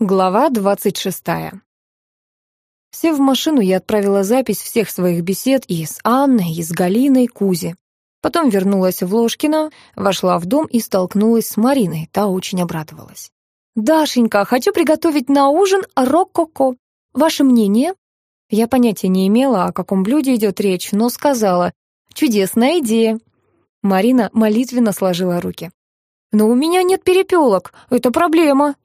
Глава двадцать шестая. Сев в машину, я отправила запись всех своих бесед и с Анной, и с Галиной, Кузи. Потом вернулась в Ложкино, вошла в дом и столкнулась с Мариной, та очень обрадовалась. «Дашенька, хочу приготовить на ужин рококо. Ваше мнение?» Я понятия не имела, о каком блюде идет речь, но сказала «Чудесная идея». Марина молитвенно сложила руки. «Но у меня нет перепелок, это проблема»,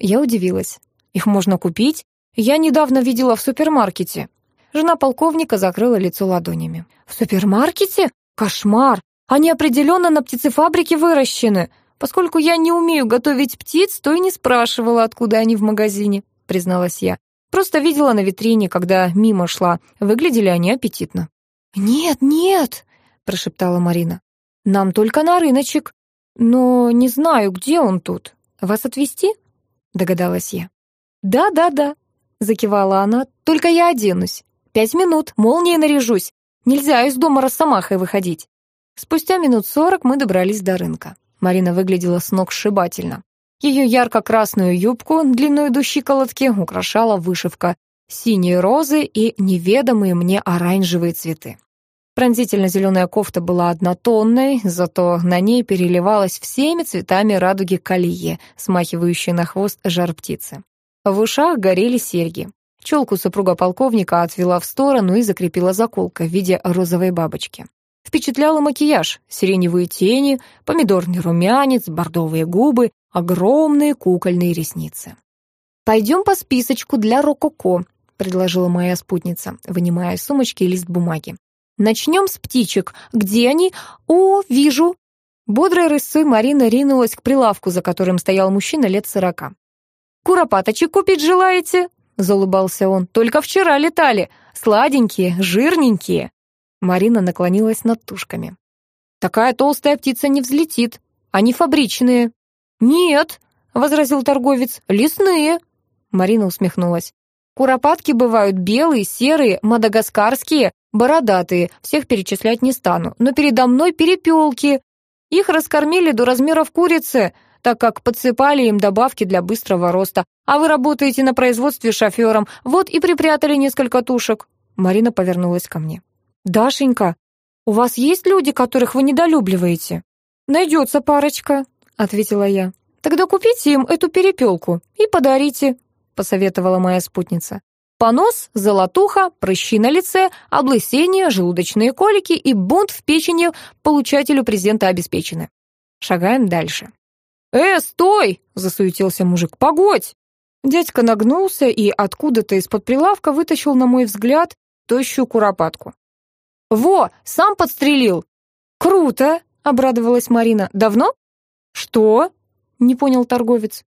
я удивилась. Их можно купить? Я недавно видела в супермаркете. Жена полковника закрыла лицо ладонями. В супермаркете? Кошмар! Они определенно на птицефабрике выращены. Поскольку я не умею готовить птиц, то и не спрашивала, откуда они в магазине, призналась я. Просто видела на витрине, когда мимо шла. Выглядели они аппетитно. «Нет, нет!» — прошептала Марина. «Нам только на рыночек. Но не знаю, где он тут. Вас отвезти?» — догадалась я. «Да-да-да», — закивала она, — «только я оденусь. Пять минут, молнией наряжусь. Нельзя из дома росомахой выходить». Спустя минут сорок мы добрались до рынка. Марина выглядела с ног сшибательно. Ее ярко-красную юбку, длиной до щиколотки, украшала вышивка синие розы и неведомые мне оранжевые цветы. Пронзительно-зеленая кофта была однотонной, зато на ней переливалась всеми цветами радуги колье, смахивающей на хвост жар птицы. В ушах горели серьги. Челку супруга полковника отвела в сторону и закрепила заколкой в виде розовой бабочки. Впечатлял макияж, сиреневые тени, помидорный румянец, бордовые губы, огромные кукольные ресницы. «Пойдем по списочку для рококо», — предложила моя спутница, вынимая из сумочки лист бумаги. Начнем с птичек. Где они? О, вижу!» Бодрой рысой Марина ринулась к прилавку, за которым стоял мужчина лет сорока. «Куропаточек купить желаете?» — заулыбался он. «Только вчера летали. Сладенькие, жирненькие». Марина наклонилась над тушками. «Такая толстая птица не взлетит. Они фабричные». «Нет», — возразил торговец, — «лесные». Марина усмехнулась. «Куропатки бывают белые, серые, мадагаскарские, Бородатые, всех перечислять не стану, но передо мной перепелки. Их раскормили до размеров курицы, так как подсыпали им добавки для быстрого роста. А вы работаете на производстве шофером, вот и припрятали несколько тушек». Марина повернулась ко мне. «Дашенька, у вас есть люди, которых вы недолюбливаете?» «Найдется парочка», — ответила я. «Тогда купите им эту перепелку и подарите», — посоветовала моя спутница. Понос, золотуха, прыщи на лице, облысение, желудочные колики и бунт в печени получателю презента обеспечены. Шагаем дальше. «Э, стой!» — засуетился мужик. «Погодь!» Дядька нагнулся и откуда-то из-под прилавка вытащил, на мой взгляд, тощую куропатку. «Во, сам подстрелил!» «Круто!» — обрадовалась Марина. «Давно?» «Что?» — не понял торговец.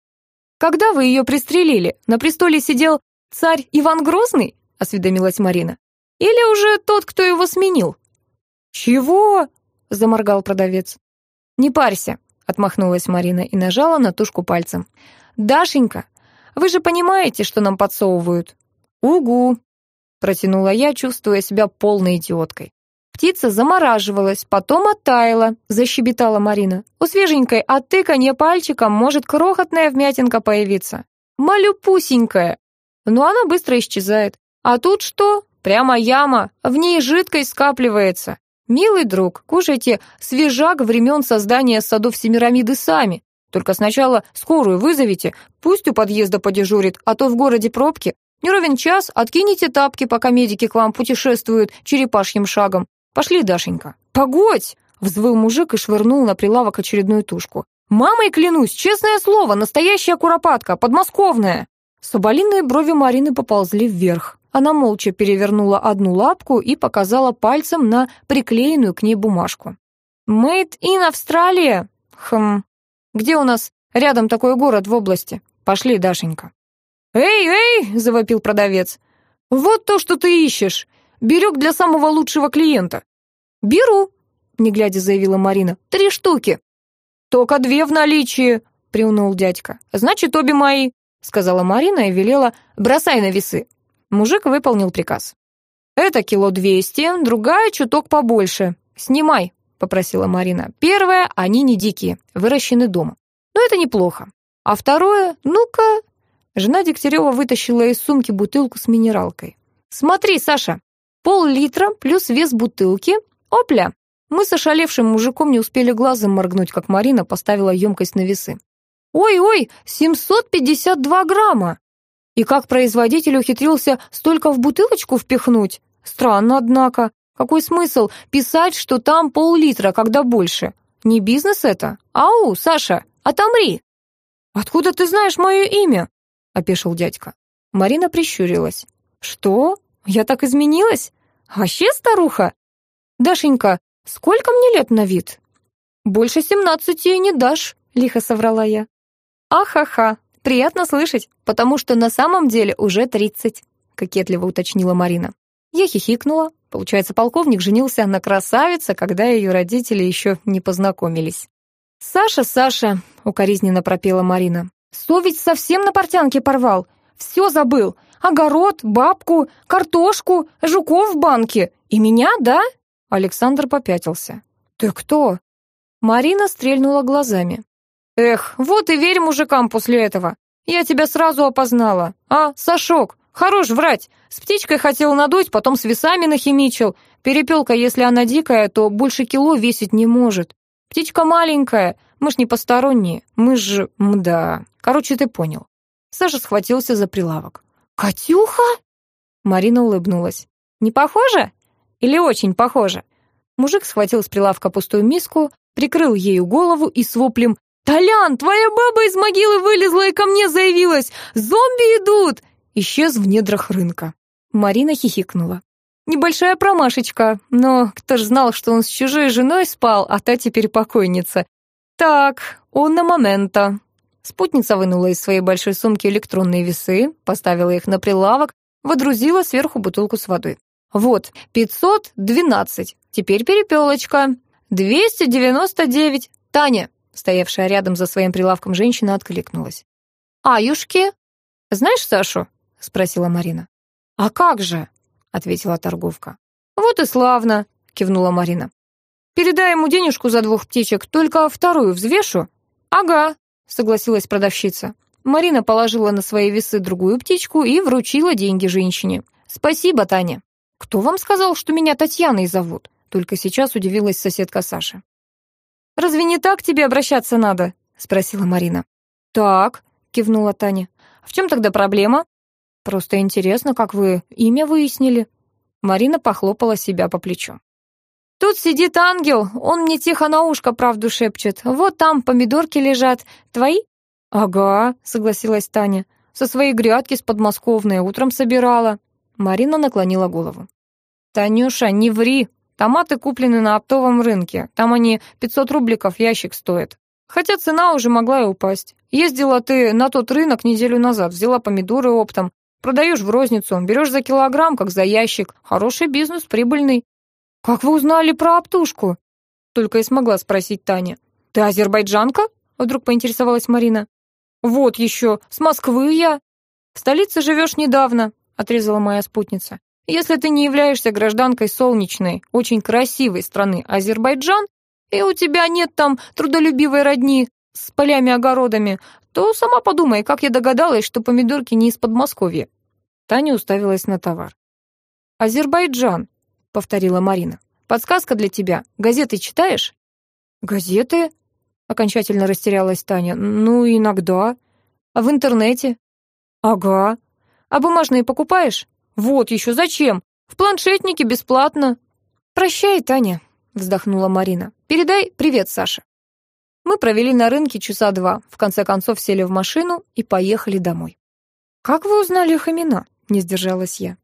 «Когда вы ее пристрелили? На престоле сидел «Царь Иван Грозный?» — осведомилась Марина. «Или уже тот, кто его сменил?» «Чего?» — заморгал продавец. «Не парься», — отмахнулась Марина и нажала на тушку пальцем. «Дашенька, вы же понимаете, что нам подсовывают?» «Угу», — протянула я, чувствуя себя полной идиоткой. Птица замораживалась, потом оттаяла, защебетала Марина. У свеженькой от тыканья пальчиком может крохотная вмятинка появиться. Малюпусенькая но она быстро исчезает. А тут что? Прямо яма, в ней жидкость скапливается. Милый друг, кушайте свежак времен создания садов Семирамиды сами. Только сначала скорую вызовите, пусть у подъезда подежурит, а то в городе пробки. Не ровен час, откинете тапки, пока медики к вам путешествуют черепашьим шагом. Пошли, Дашенька. Погодь! Взвыл мужик и швырнул на прилавок очередную тушку. «Мамой клянусь, честное слово, настоящая куропатка, подмосковная!» Соболиные брови Марины поползли вверх. Она молча перевернула одну лапку и показала пальцем на приклеенную к ней бумажку. «Made in Австралия!» «Хм, где у нас рядом такой город в области? Пошли, Дашенька». «Эй, эй!» — завопил продавец. «Вот то, что ты ищешь. Берег для самого лучшего клиента». «Беру», — не глядя заявила Марина. «Три штуки». «Только две в наличии», — приунул дядька. «Значит, обе мои сказала Марина и велела «бросай на весы». Мужик выполнил приказ. «Это кило двести, другая чуток побольше. Снимай», — попросила Марина. «Первое, они не дикие, выращены дома. Но это неплохо. А второе, ну-ка...» Жена Дегтярева вытащила из сумки бутылку с минералкой. «Смотри, Саша, пол-литра плюс вес бутылки. Опля!» Мы с ошалевшим мужиком не успели глазом моргнуть, как Марина поставила емкость на весы. «Ой-ой, 752 грамма!» И как производитель ухитрился столько в бутылочку впихнуть? Странно, однако. Какой смысл писать, что там пол-литра, когда больше? Не бизнес это? Ау, Саша, отомри!» «Откуда ты знаешь мое имя?» — опешил дядька. Марина прищурилась. «Что? Я так изменилась? Вообще старуха? Дашенька, сколько мне лет на вид?» «Больше семнадцати не дашь», — лихо соврала я. «Ахаха, приятно слышать, потому что на самом деле уже тридцать», — кокетливо уточнила Марина. Я хихикнула. Получается, полковник женился на красавице, когда ее родители еще не познакомились. «Саша, Саша», — укоризненно пропела Марина, Совесть совсем на портянке порвал. Все забыл. Огород, бабку, картошку, жуков в банке. И меня, да?» Александр попятился. «Ты кто?» Марина стрельнула глазами. «Эх, вот и верь мужикам после этого. Я тебя сразу опознала. А, Сашок, хорош врать. С птичкой хотел надуть, потом с весами нахимичил. Перепелка, если она дикая, то больше кило весить не может. Птичка маленькая, мы ж не посторонние, мы ж... мда. Короче, ты понял. Саша схватился за прилавок. «Катюха?» Марина улыбнулась. «Не похоже? Или очень похоже?» Мужик схватил с прилавка пустую миску, прикрыл ею голову и с воплем «Толян, твоя баба из могилы вылезла и ко мне заявилась! Зомби идут!» Исчез в недрах рынка. Марина хихикнула. Небольшая промашечка, но кто ж знал, что он с чужой женой спал, а та теперь покойница. Так, он на момента. Спутница вынула из своей большой сумки электронные весы, поставила их на прилавок, водрузила сверху бутылку с водой. Вот, 512. Теперь перепелочка. 299. Таня, стоявшая рядом за своим прилавком женщина, откликнулась. «Аюшки?» «Знаешь Сашу?» — спросила Марина. «А как же?» ответила торговка. «Вот и славно», — кивнула Марина. «Передай ему денежку за двух птичек, только вторую взвешу». «Ага», — согласилась продавщица. Марина положила на свои весы другую птичку и вручила деньги женщине. «Спасибо, Таня». «Кто вам сказал, что меня Татьяной зовут?» Только сейчас удивилась соседка Саша. «Разве не так тебе обращаться надо?» — спросила Марина. «Так», — кивнула Таня. «В чем тогда проблема?» Просто интересно, как вы имя выяснили?» Марина похлопала себя по плечу. «Тут сидит ангел, он мне тихо на ушко правду шепчет. Вот там помидорки лежат. Твои?» «Ага», — согласилась Таня. «Со своей грядки с подмосковной утром собирала». Марина наклонила голову. «Танюша, не ври. Томаты куплены на оптовом рынке. Там они 500 рубликов ящик стоят. Хотя цена уже могла и упасть. Ездила ты на тот рынок неделю назад, взяла помидоры оптом. Продаешь в розницу, берешь за килограмм, как за ящик. Хороший бизнес, прибыльный. Как вы узнали про оптушку? Только и смогла спросить Таня. Ты азербайджанка? Вдруг поинтересовалась Марина. Вот еще, с Москвы я. В столице живешь недавно, отрезала моя спутница. Если ты не являешься гражданкой солнечной, очень красивой страны Азербайджан, и у тебя нет там трудолюбивой родни с полями-огородами, то сама подумай, как я догадалась, что помидорки не из Подмосковья. Таня уставилась на товар. «Азербайджан», — повторила Марина. «Подсказка для тебя. Газеты читаешь?» «Газеты?» — окончательно растерялась Таня. «Ну, иногда. А в интернете?» «Ага. А бумажные покупаешь?» «Вот еще зачем? В планшетнике бесплатно». «Прощай, Таня», — вздохнула Марина. «Передай привет Саше». Мы провели на рынке часа два, в конце концов сели в машину и поехали домой. «Как вы узнали их имена?» — не сдержалась я.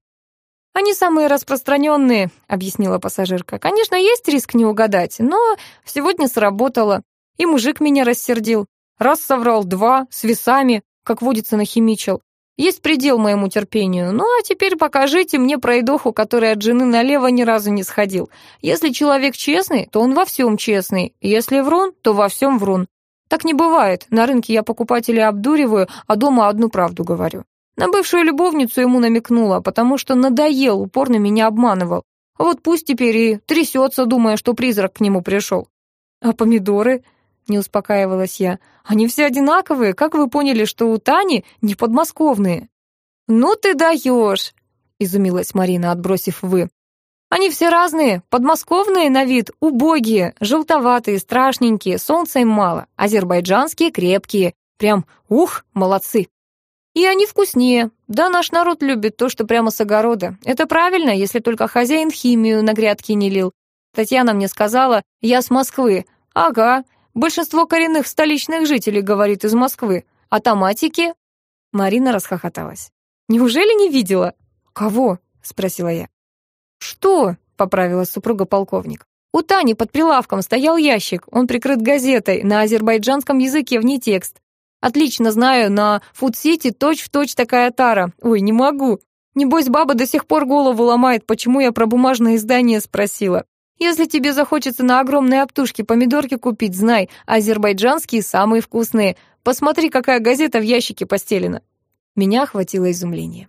«Они самые распространенные», — объяснила пассажирка. «Конечно, есть риск не угадать, но сегодня сработало. И мужик меня рассердил. Раз соврал, два, с весами, как водится, нахимичил. Есть предел моему терпению. Ну, а теперь покажите мне пройдоху, который от жены налево ни разу не сходил. Если человек честный, то он во всем честный. Если врун, то во всем врун. Так не бывает. На рынке я покупателей обдуриваю, а дома одну правду говорю. На бывшую любовницу ему намекнула, потому что надоел, упорно меня обманывал. Вот пусть теперь и трясется, думая, что призрак к нему пришел. А помидоры? Не успокаивалась я. «Они все одинаковые. Как вы поняли, что у Тани не подмосковные?» «Ну ты даешь!» — изумилась Марина, отбросив «вы». «Они все разные, подмосковные на вид, убогие, желтоватые, страшненькие, солнца им мало, азербайджанские крепкие, прям ух, молодцы!» «И они вкуснее. Да, наш народ любит то, что прямо с огорода. Это правильно, если только хозяин химию на грядки не лил. Татьяна мне сказала, я с Москвы. Ага, большинство коренных столичных жителей говорит из Москвы. А томатики?» Марина расхохоталась. «Неужели не видела?» «Кого?» — спросила я. «Что?» — поправила супруга полковник. «У Тани под прилавком стоял ящик, он прикрыт газетой, на азербайджанском языке, вне текст. Отлично знаю, на Фуд-Сити точь-в-точь такая тара. Ой, не могу. Небось, баба до сих пор голову ломает, почему я про бумажное издание спросила. Если тебе захочется на огромной оптушке помидорки купить, знай, азербайджанские самые вкусные. Посмотри, какая газета в ящике постелена». Меня охватило изумление.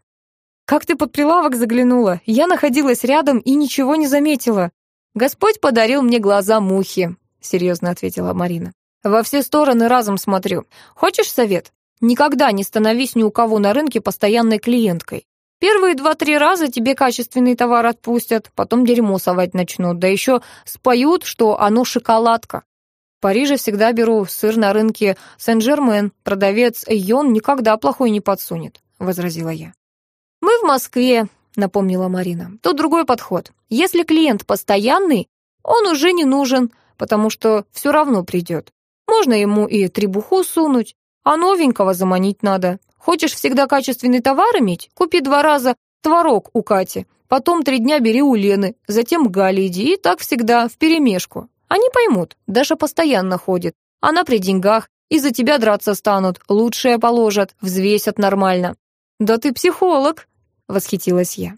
«Как ты под прилавок заглянула? Я находилась рядом и ничего не заметила». «Господь подарил мне глаза мухи», — серьезно ответила Марина. «Во все стороны разом смотрю. Хочешь совет? Никогда не становись ни у кого на рынке постоянной клиенткой. Первые два-три раза тебе качественный товар отпустят, потом дерьмо совать начнут, да еще споют, что оно шоколадка. В Париже всегда беру сыр на рынке Сен-Жермен, продавец Йон никогда плохой не подсунет», — возразила я. «Мы в Москве», — напомнила Марина. «Тут другой подход. Если клиент постоянный, он уже не нужен, потому что все равно придет. Можно ему и требуху сунуть, а новенького заманить надо. Хочешь всегда качественный товар иметь? Купи два раза творог у Кати, потом три дня бери у Лены, затем к Гале иди, и так всегда, вперемешку. Они поймут, Даша постоянно ходит. Она при деньгах, и за тебя драться станут, лучшее положат, взвесят нормально. «Да ты психолог!» — восхитилась я.